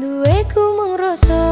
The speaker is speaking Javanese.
Duweku mung rasa